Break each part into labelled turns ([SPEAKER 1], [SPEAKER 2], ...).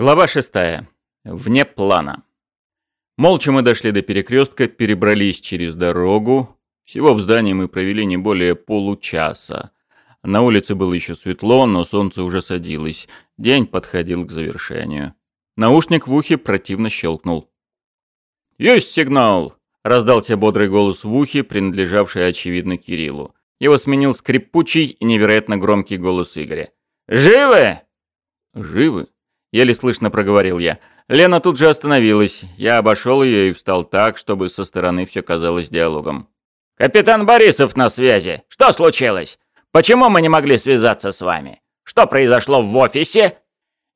[SPEAKER 1] Глава шестая. Вне плана. Молча мы дошли до перекрестка, перебрались через дорогу. Всего в здании мы провели не более получаса. На улице было еще светло, но солнце уже садилось. День подходил к завершению. Наушник в ухе противно щелкнул. «Есть сигнал!» — раздался бодрый голос в ухе, принадлежавший, очевидно, Кириллу. Его сменил скрипучий и невероятно громкий голос Игоря. «Живы?» «Живы?» — еле слышно проговорил я. Лена тут же остановилась. Я обошел ее и встал так, чтобы со стороны все казалось диалогом.
[SPEAKER 2] «Капитан Борисов на связи. Что случилось? Почему мы не могли связаться с вами? Что произошло в офисе?»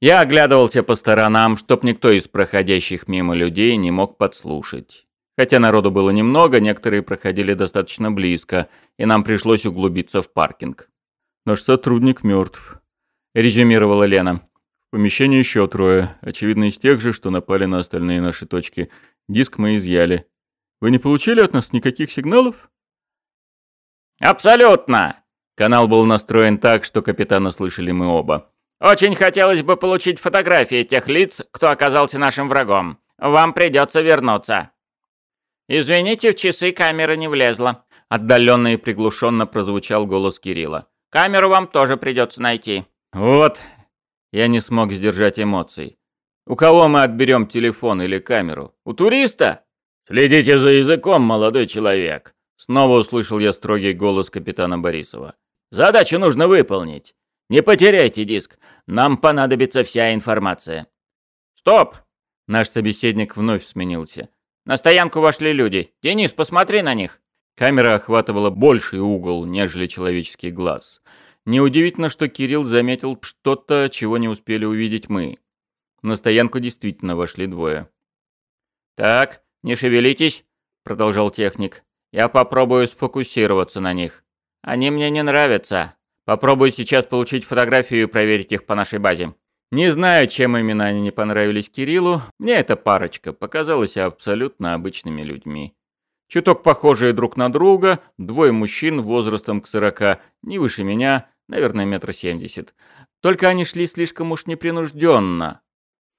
[SPEAKER 1] Я оглядывался по сторонам, чтоб никто из проходящих мимо людей не мог подслушать. Хотя народу было немного, некоторые проходили достаточно близко, и нам пришлось углубиться в паркинг. «Наш сотрудник мертв», — резюмировала Лена. «В помещении еще трое, очевидно, из тех же, что напали на остальные наши точки. Диск мы изъяли. Вы не получили от нас никаких сигналов?»
[SPEAKER 2] «Абсолютно!»
[SPEAKER 1] Канал был настроен так, что капитана слышали мы оба.
[SPEAKER 2] «Очень хотелось бы получить фотографии тех лиц, кто оказался нашим врагом. Вам придется вернуться». «Извините, в часы камера не влезла», — отдаленно и приглушенно прозвучал голос Кирилла. «Камеру вам тоже придется найти».
[SPEAKER 1] «Вот». Я не смог сдержать эмоций. «У кого мы отберем телефон или камеру? У туриста?»
[SPEAKER 2] «Следите за языком, молодой человек», —
[SPEAKER 1] снова услышал я строгий голос капитана Борисова.
[SPEAKER 2] «Задачу нужно выполнить. Не потеряйте диск. Нам понадобится вся информация».
[SPEAKER 1] «Стоп!» Наш собеседник вновь сменился.
[SPEAKER 2] На стоянку вошли люди. Денис, посмотри на них.
[SPEAKER 1] Камера охватывала больший угол, нежели человеческий глаз. Неудивительно, что Кирилл заметил что-то, чего не успели увидеть мы. На стоянку действительно вошли двое.
[SPEAKER 2] «Так, не шевелитесь», — продолжал техник. «Я попробую сфокусироваться на них. Они мне не нравятся. Попробую сейчас получить фотографию и проверить их по нашей базе».
[SPEAKER 1] Не знаю, чем именно они не понравились Кириллу, мне эта парочка показалась абсолютно обычными людьми. Чуток похожие друг на друга, двое мужчин возрастом к сорока, не выше меня, наверное, метр семьдесят. Только они шли слишком уж непринужденно.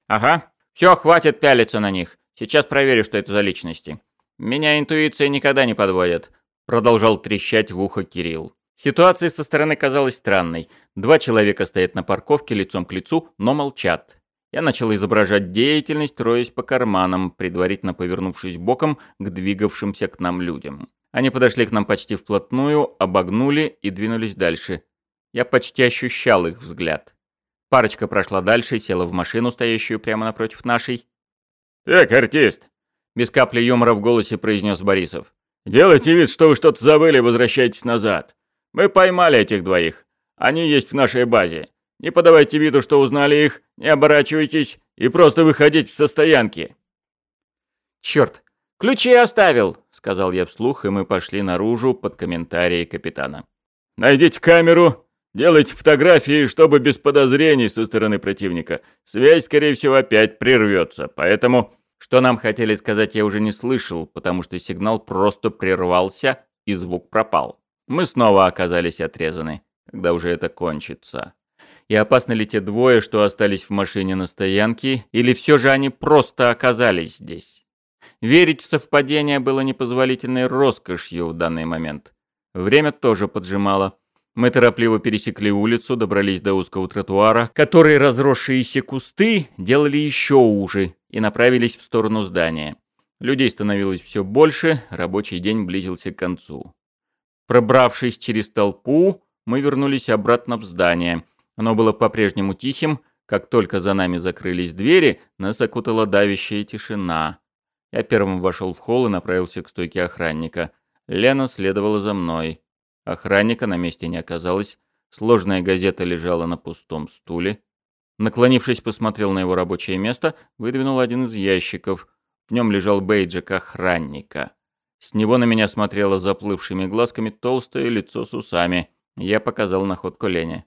[SPEAKER 2] «Ага, все, хватит пялиться на них. Сейчас проверю, что это за личности. Меня интуиция никогда не подводит», — продолжал трещать в ухо Кирилл.
[SPEAKER 1] Ситуация со стороны казалась странной. Два человека стоят на парковке лицом к лицу, но молчат. Я начал изображать деятельность, роясь по карманам, предварительно повернувшись боком к двигавшимся к нам людям. Они подошли к нам почти вплотную, обогнули и двинулись дальше. Я почти ощущал их взгляд. Парочка прошла дальше, села в машину, стоящую прямо напротив нашей.
[SPEAKER 2] «Так, артист!» — без капли юмора в голосе произнес Борисов. «Делайте вид, что вы что-то забыли, возвращайтесь назад. Мы поймали этих двоих. Они есть в нашей базе. Не подавайте виду, что узнали их, не оборачивайтесь и просто выходите со стоянки».
[SPEAKER 1] «Черт, ключи оставил», — сказал я вслух, и мы пошли наружу под комментарии капитана.
[SPEAKER 2] «Найдите камеру, делайте фотографии, чтобы без подозрений со стороны противника. Связь, скорее всего, опять прервется, поэтому...»
[SPEAKER 1] Что нам хотели сказать, я уже не слышал, потому что сигнал просто прервался, и звук пропал. Мы снова оказались отрезаны, когда уже это кончится. И опасны ли те двое, что остались в машине на стоянке, или все же они просто оказались здесь? Верить в совпадение было непозволительной роскошью в данный момент. Время тоже поджимало. Мы торопливо пересекли улицу, добрались до узкого тротуара, который разросшиеся кусты делали еще уже, и направились в сторону здания. Людей становилось все больше, рабочий день близился к концу. Пробравшись через толпу, мы вернулись обратно в здание. Оно было по-прежнему тихим. Как только за нами закрылись двери, нас окутала давящая тишина. Я первым вошел в холл и направился к стойке охранника. Лена следовала за мной. Охранника на месте не оказалось. Сложная газета лежала на пустом стуле. Наклонившись, посмотрел на его рабочее место, выдвинул один из ящиков. В нем лежал бейджик охранника. С него на меня смотрело заплывшими глазками толстое лицо с усами. Я показал находку Лене.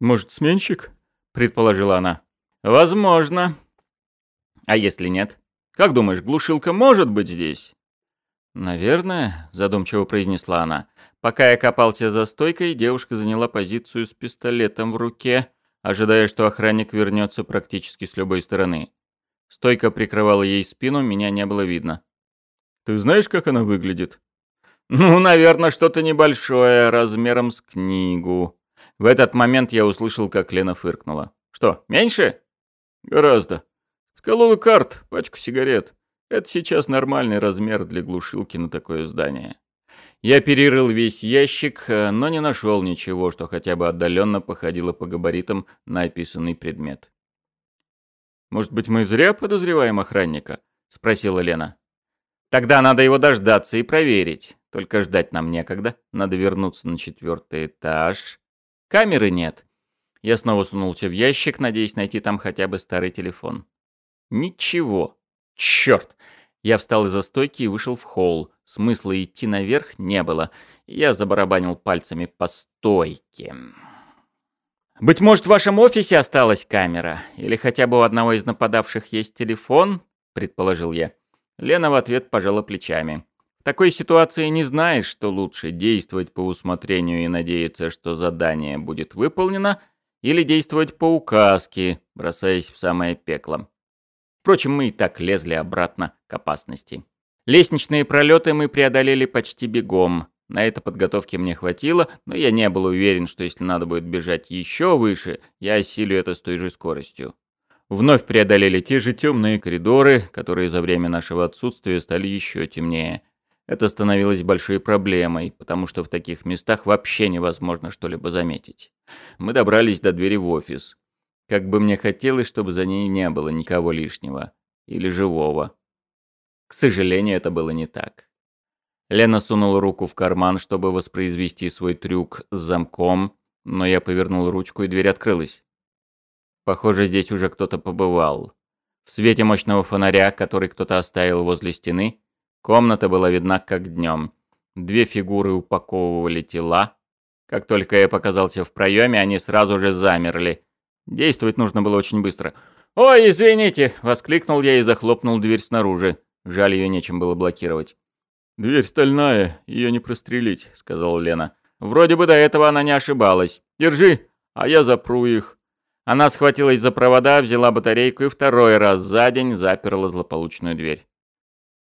[SPEAKER 1] «Может, сменщик?» — предположила она. «Возможно. А если нет? Как думаешь, глушилка может быть здесь?» «Наверное», — задумчиво произнесла она. Пока я копался за стойкой, девушка заняла позицию с пистолетом в руке. ожидая, что охранник вернется практически с любой стороны. Стойка прикрывала ей спину, меня не было видно.
[SPEAKER 2] «Ты знаешь, как она выглядит?»
[SPEAKER 1] «Ну, наверное, что-то небольшое, размером с книгу». В этот момент я услышал, как Лена фыркнула. «Что, меньше?»
[SPEAKER 2] «Гораздо. Сколола карт, пачку сигарет. Это сейчас нормальный размер для глушилки на такое здание».
[SPEAKER 1] Я перерыл весь ящик, э, но не нашел ничего, что хотя бы отдаленно походило по габаритам на описанный предмет.
[SPEAKER 2] «Может быть, мы зря подозреваем охранника?» — спросила Лена.
[SPEAKER 1] «Тогда надо его дождаться и проверить. Только ждать нам некогда. Надо вернуться на четвертый этаж. Камеры нет». Я снова сунулся в ящик, надеясь найти там хотя бы старый телефон. Ничего. Черт! Я встал из-за стойки и вышел в холл. Смысла идти наверх не было. Я забарабанил пальцами по стойке. «Быть может, в вашем офисе осталась камера? Или хотя бы у одного из нападавших есть телефон?» — предположил я. Лена в ответ пожала плечами. «В такой ситуации не знаешь, что лучше действовать по усмотрению и надеяться, что задание будет выполнено, или действовать по указке, бросаясь в самое пекло. Впрочем, мы и так лезли обратно к опасности. Лестничные пролеты мы преодолели почти бегом. На это подготовки мне хватило, но я не был уверен, что если надо будет бежать еще выше, я осилю это с той же скоростью. Вновь преодолели те же темные коридоры, которые за время нашего отсутствия стали еще темнее. Это становилось большой проблемой, потому что в таких местах вообще невозможно что-либо заметить. Мы добрались до двери в офис. Как бы мне хотелось, чтобы за ней не было никого лишнего. Или живого. К сожалению, это было не так. Лена сунула руку в карман, чтобы воспроизвести свой трюк с замком, но я повернул ручку, и дверь открылась. Похоже, здесь уже кто-то побывал. В свете мощного фонаря, который кто-то оставил возле стены, комната была видна как днем. Две фигуры упаковывали тела. Как только я показался в проеме, они сразу же замерли, Действовать нужно было очень быстро. «Ой, извините!» — воскликнул я и захлопнул дверь снаружи. Жаль, ее нечем было блокировать.
[SPEAKER 2] «Дверь стальная, ее не прострелить», — сказала Лена.
[SPEAKER 1] «Вроде бы до этого она не ошибалась. Держи, а я запру их». Она схватилась за провода, взяла батарейку и второй раз за день заперла злополучную дверь.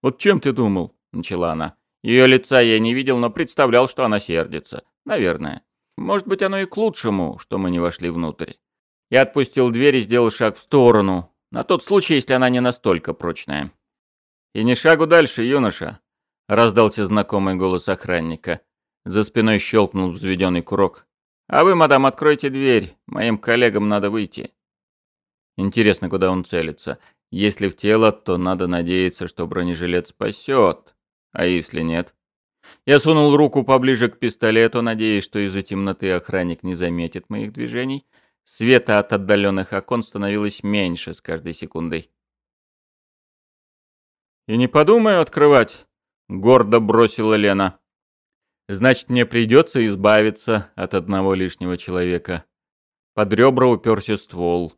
[SPEAKER 2] «Вот чем ты думал?» — начала она.
[SPEAKER 1] Ее лица я не видел, но представлял, что она сердится. Наверное. Может быть, оно и к лучшему, что мы не вошли внутрь. Я отпустил дверь и сделал шаг в сторону, на тот случай, если она не настолько прочная. «И не шагу дальше, юноша!» — раздался знакомый голос охранника. За спиной щелкнул взведенный курок. «А вы, мадам, откройте дверь, моим коллегам надо выйти». Интересно, куда он целится. Если в тело, то надо надеяться, что бронежилет спасет. А если нет? Я сунул руку поближе к пистолету, надеясь, что из-за темноты охранник не заметит моих движений, Света от отдаленных окон становилось меньше с каждой секундой.
[SPEAKER 2] «И не подумаю открывать», — гордо бросила Лена.
[SPEAKER 1] «Значит, мне придется избавиться от одного лишнего человека». Под ребра уперся ствол.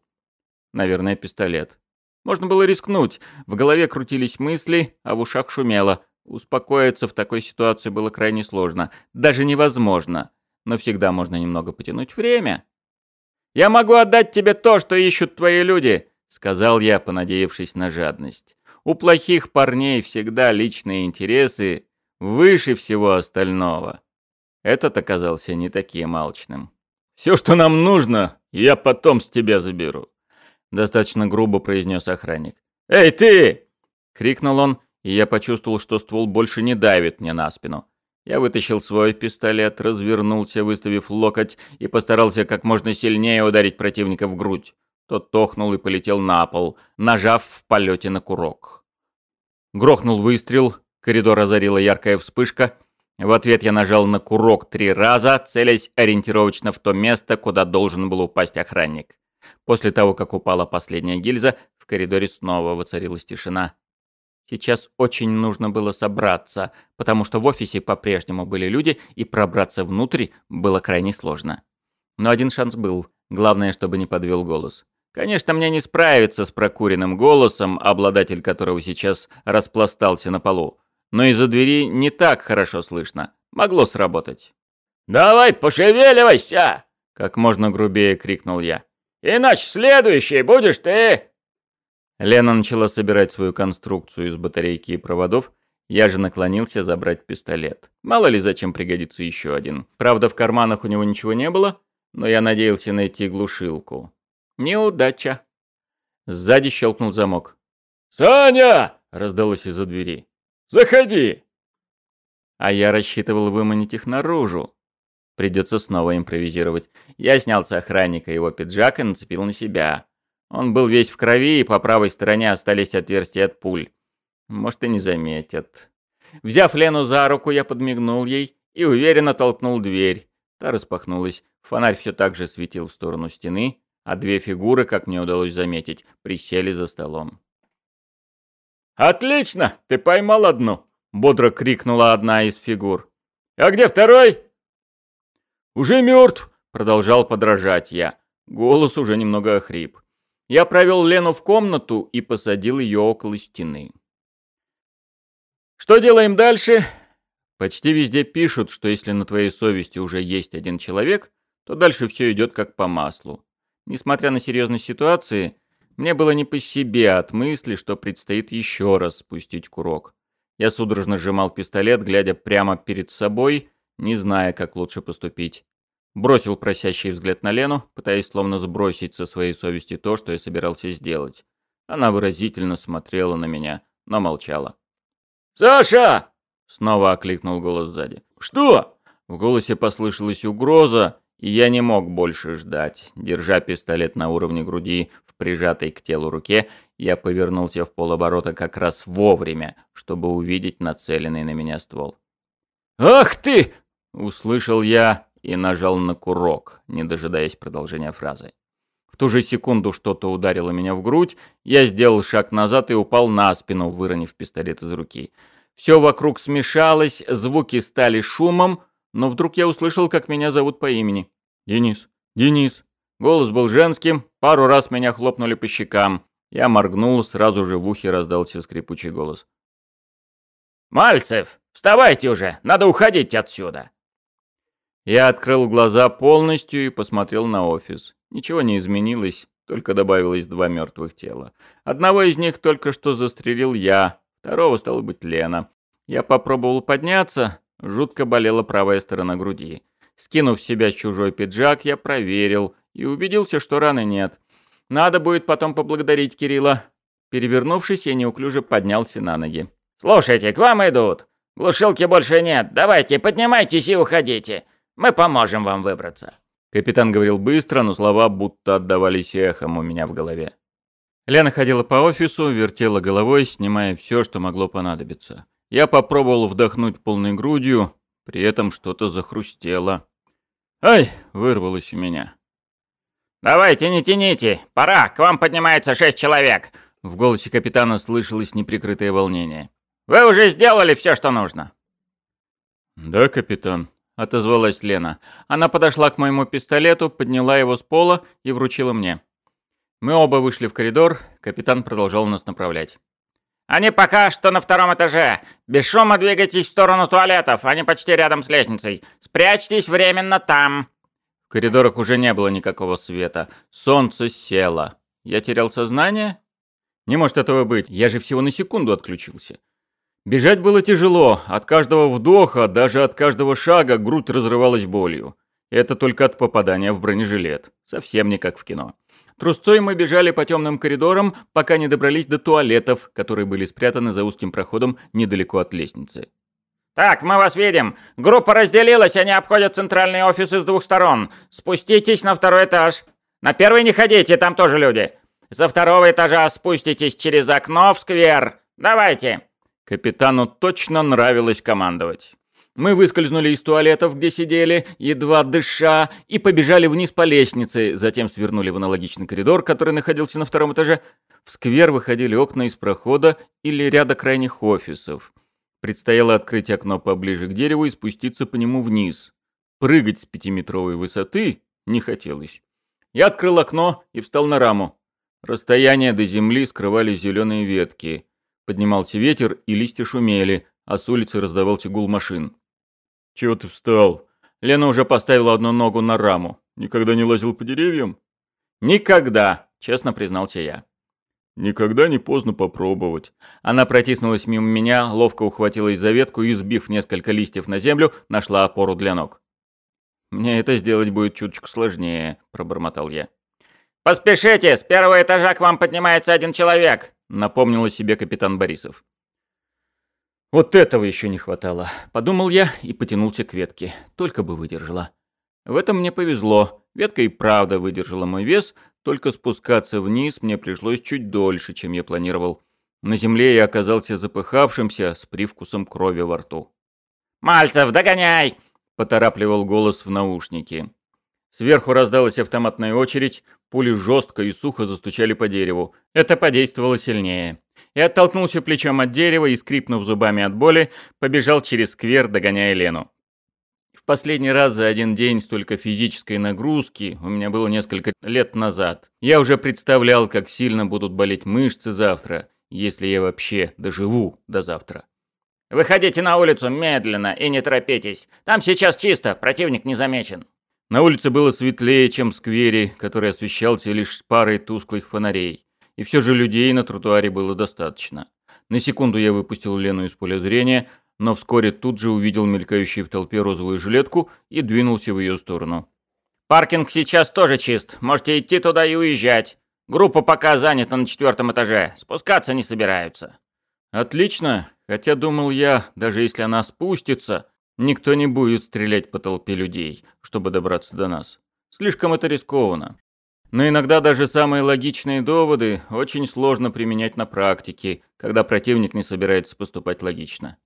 [SPEAKER 1] Наверное, пистолет. Можно было рискнуть. В голове крутились мысли, а в ушах шумело. Успокоиться в такой ситуации было крайне сложно. Даже невозможно. Но всегда можно немного потянуть время. «Я могу отдать тебе то, что ищут твои люди», — сказал я, понадеявшись на жадность. «У плохих парней всегда личные интересы выше всего остального». Этот оказался не таким алчным.
[SPEAKER 2] «Все, что нам нужно, я потом с тебя заберу», —
[SPEAKER 1] достаточно грубо произнес охранник.
[SPEAKER 2] «Эй, ты!»
[SPEAKER 1] — крикнул он, и я почувствовал, что ствол больше не давит мне на спину. Я вытащил свой пистолет, развернулся, выставив локоть, и постарался как можно сильнее ударить противника в грудь. Тот тохнул и полетел на пол, нажав в полете на курок. Грохнул выстрел, коридор озарила яркая вспышка. В ответ я нажал на курок три раза, целясь ориентировочно в то место, куда должен был упасть охранник. После того, как упала последняя гильза, в коридоре снова воцарилась тишина. Сейчас очень нужно было собраться, потому что в офисе по-прежнему были люди, и пробраться внутрь было крайне сложно. Но один шанс был. Главное, чтобы не подвел голос. Конечно, мне не справиться с прокуренным голосом, обладатель которого сейчас распластался на полу. Но из-за двери не так хорошо слышно. Могло сработать.
[SPEAKER 2] «Давай, пошевеливайся!»
[SPEAKER 1] Как можно грубее крикнул я.
[SPEAKER 2] Иначе следующий будешь ты!»
[SPEAKER 1] Лена начала собирать свою конструкцию из батарейки и проводов, я же наклонился забрать пистолет. Мало ли зачем пригодится еще один. Правда, в карманах у него ничего не было, но я надеялся найти глушилку. Неудача. Сзади щелкнул замок.
[SPEAKER 2] «Саня!» — раздалось из-за двери. «Заходи!»
[SPEAKER 1] А я рассчитывал выманить их наружу. Придется снова импровизировать. Я снял с охранника его пиджак и нацепил на себя. Он был весь в крови, и по правой стороне остались отверстия от пуль. Может, и не заметят. Взяв Лену за руку, я подмигнул ей и уверенно толкнул дверь. Та распахнулась. Фонарь все так же светил в сторону стены, а две фигуры, как мне удалось заметить, присели за столом.
[SPEAKER 2] «Отлично! Ты поймал одну!» — бодро крикнула одна из фигур. «А где второй?»
[SPEAKER 1] «Уже мертв!» — продолжал подражать я. Голос уже немного охрип. Я провел Лену в комнату и посадил ее около стены. Что делаем дальше? Почти везде пишут, что если на твоей совести уже есть один человек, то дальше все идет как по маслу. Несмотря на серьезность ситуации, мне было не по себе от мысли, что предстоит еще раз спустить курок. Я судорожно сжимал пистолет, глядя прямо перед собой, не зная, как лучше поступить. Бросил просящий взгляд на Лену, пытаясь словно сбросить со своей совести то, что я собирался сделать. Она выразительно смотрела на меня, но молчала.
[SPEAKER 2] «Саша!» — снова окликнул голос сзади.
[SPEAKER 1] «Что?» В голосе послышалась угроза, и я не мог больше ждать. Держа пистолет на уровне груди в прижатой к телу руке, я повернулся в полоборота как раз вовремя, чтобы увидеть нацеленный на меня ствол.
[SPEAKER 2] «Ах ты!»
[SPEAKER 1] — услышал я и нажал на курок, не дожидаясь продолжения фразы. В ту же секунду что-то ударило меня в грудь, я сделал шаг назад и упал на спину, выронив пистолет из руки. Все вокруг смешалось, звуки стали шумом, но вдруг я услышал, как меня зовут по имени. «Денис! Денис!» Голос был женским, пару раз меня хлопнули по щекам. Я моргнул, сразу же в ухе раздался скрипучий голос.
[SPEAKER 2] «Мальцев, вставайте уже, надо уходить отсюда!»
[SPEAKER 1] Я открыл глаза полностью и посмотрел на офис. Ничего не изменилось, только добавилось два мертвых тела. Одного из них только что застрелил я, второго стало быть Лена. Я попробовал подняться, жутко болела правая сторона груди. Скинув с себя чужой пиджак, я проверил и убедился, что раны нет. Надо будет потом поблагодарить Кирилла. Перевернувшись, я неуклюже поднялся на ноги.
[SPEAKER 2] «Слушайте, к вам идут. Глушилки больше нет. Давайте, поднимайтесь и уходите. Мы поможем вам выбраться».
[SPEAKER 1] Капитан говорил быстро, но слова будто отдавались эхом у меня в голове. Лена ходила по офису, вертела головой, снимая все, что могло понадобиться. Я попробовал вдохнуть полной грудью, при этом что-то захрустело. «Ай!» — вырвалось у меня.
[SPEAKER 2] «Давайте, не тяните! Пора! К вам поднимается шесть человек!»
[SPEAKER 1] В голосе капитана слышалось неприкрытое волнение.
[SPEAKER 2] «Вы уже сделали все, что нужно!»
[SPEAKER 1] «Да, капитан», отозвалась Лена. Она подошла к моему пистолету, подняла его с пола и вручила мне. Мы оба вышли в коридор, капитан продолжал нас направлять.
[SPEAKER 2] «Они пока что на втором этаже. Без шума двигайтесь в сторону туалетов, они почти рядом с лестницей. Спрячьтесь временно там».
[SPEAKER 1] В коридорах уже не было никакого света. Солнце село. Я терял сознание? Не может этого быть, я же всего на секунду отключился. Бежать было тяжело, от каждого вдоха, даже от каждого шага грудь разрывалась болью. Это только от попадания в бронежилет. Совсем не как в кино. Трусцой мы бежали по темным коридорам, пока не добрались до туалетов, которые были спрятаны за узким проходом недалеко от лестницы.
[SPEAKER 2] «Так, мы вас видим. Группа разделилась, они обходят центральный офис с двух сторон. Спуститесь на второй этаж. На первый не ходите, там тоже люди. Со второго этажа спуститесь через окно в сквер. Давайте!»
[SPEAKER 1] Капитану точно нравилось командовать. Мы выскользнули из туалетов, где сидели, едва дыша, и побежали вниз по лестнице, затем свернули в аналогичный коридор, который находился на втором этаже. В сквер выходили окна из прохода или ряда крайних офисов. Предстояло открыть окно поближе к дереву и спуститься по нему вниз. Прыгать с пятиметровой высоты не хотелось. Я открыл окно и встал на раму. Расстояние до земли скрывали зеленые ветки. Поднимался ветер, и листья шумели, а с улицы раздавался гул машин. «Чего ты встал?» Лена уже поставила одну ногу на раму. «Никогда не лазил по деревьям?» «Никогда», — честно признался я.
[SPEAKER 2] «Никогда не поздно попробовать».
[SPEAKER 1] Она протиснулась мимо меня, ловко ухватилась за ветку и, сбив несколько листьев на землю, нашла опору для ног. «Мне это сделать будет чуточку сложнее», — пробормотал я. «Поспешите, с первого этажа к вам поднимается один человек», — напомнил о себе капитан Борисов. «Вот этого еще не хватало», — подумал я и потянулся к ветке. Только бы выдержала. В этом мне повезло. Ветка и правда выдержала мой вес, только спускаться вниз мне пришлось чуть дольше, чем я планировал. На земле я оказался запыхавшимся, с привкусом крови во рту. «Мальцев, догоняй!» — поторапливал голос в наушнике. Сверху раздалась автоматная очередь, пули жестко и сухо застучали по дереву. Это подействовало сильнее. Я оттолкнулся плечом от дерева и, скрипнув зубами от боли, побежал через сквер, догоняя Лену. В последний раз за один день столько физической нагрузки у меня было несколько лет назад. Я уже представлял, как сильно будут болеть мышцы завтра, если я вообще доживу до завтра. «Выходите на улицу медленно и не торопитесь. Там сейчас чисто, противник не замечен». На улице было светлее, чем в сквере, который освещался лишь парой тусклых фонарей. И все же людей на тротуаре было достаточно. На секунду я выпустил Лену из поля зрения, но вскоре тут же увидел мелькающую в толпе розовую жилетку и двинулся в ее сторону. «Паркинг сейчас тоже чист. Можете идти туда и уезжать. Группа пока занята на четвертом этаже. Спускаться не собираются». «Отлично. Хотя, думал я, даже если она спустится, никто не будет стрелять по толпе людей, чтобы добраться до нас. Слишком это рискованно. Но иногда даже самые логичные доводы очень сложно применять на практике, когда противник не собирается поступать логично.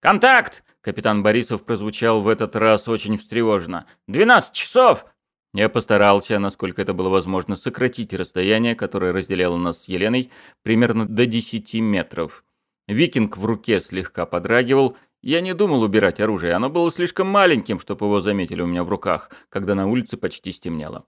[SPEAKER 1] «Контакт!» — капитан Борисов прозвучал в этот раз очень встревоженно. «Двенадцать часов!» Я постарался, насколько это было возможно, сократить расстояние, которое разделяло нас с Еленой, примерно до десяти метров. Викинг в руке слегка подрагивал. Я не думал убирать оружие, оно было слишком маленьким, чтобы его заметили у меня в руках, когда на улице почти стемнело.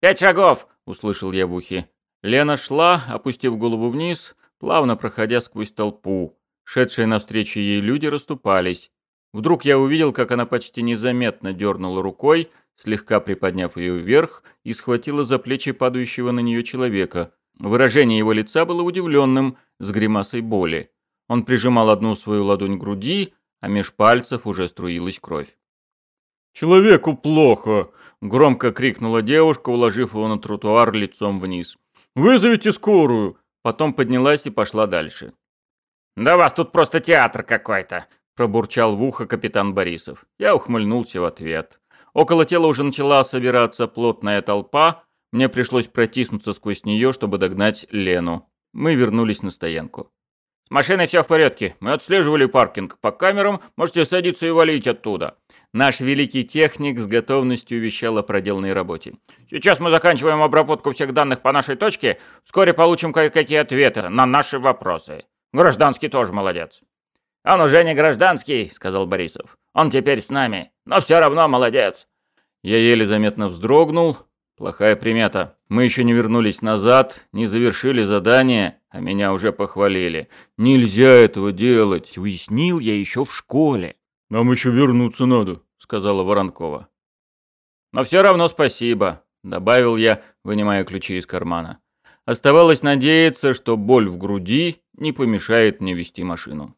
[SPEAKER 1] «Пять шагов!» — услышал я в ухе. Лена шла, опустив голову вниз, плавно проходя сквозь толпу. Шедшие навстречу ей люди расступались. Вдруг я увидел, как она почти незаметно дернула рукой, слегка приподняв ее вверх, и схватила за плечи падающего на нее человека. Выражение его лица было удивленным, с гримасой боли. Он прижимал одну свою ладонь к груди, а меж пальцев уже струилась кровь.
[SPEAKER 2] «Человеку плохо!»
[SPEAKER 1] — громко крикнула девушка, уложив его на тротуар лицом вниз.
[SPEAKER 2] «Вызовите скорую!»
[SPEAKER 1] Потом поднялась и пошла дальше. «Да у вас тут просто театр какой-то», — пробурчал в ухо капитан Борисов. Я ухмыльнулся в ответ. Около тела уже начала собираться плотная толпа. Мне пришлось протиснуться сквозь нее, чтобы догнать Лену. Мы вернулись на стоянку. «С машиной все в порядке. Мы отслеживали паркинг. По камерам можете садиться и валить оттуда». Наш великий техник с готовностью вещал о проделанной работе. «Сейчас мы заканчиваем обработку всех данных по нашей точке. Вскоре получим кое-какие ответы на наши вопросы». Гражданский тоже молодец. Он уже не гражданский, сказал Борисов. Он теперь с нами, но все равно молодец. Я еле заметно вздрогнул. Плохая примета. Мы еще не вернулись назад, не завершили задание, а меня уже похвалили. Нельзя этого делать, уяснил я еще в школе.
[SPEAKER 2] Нам еще вернуться надо, сказала Воронкова.
[SPEAKER 1] Но все равно спасибо, добавил я, вынимая ключи из кармана. Оставалось надеяться, что боль в груди не помешает мне вести машину.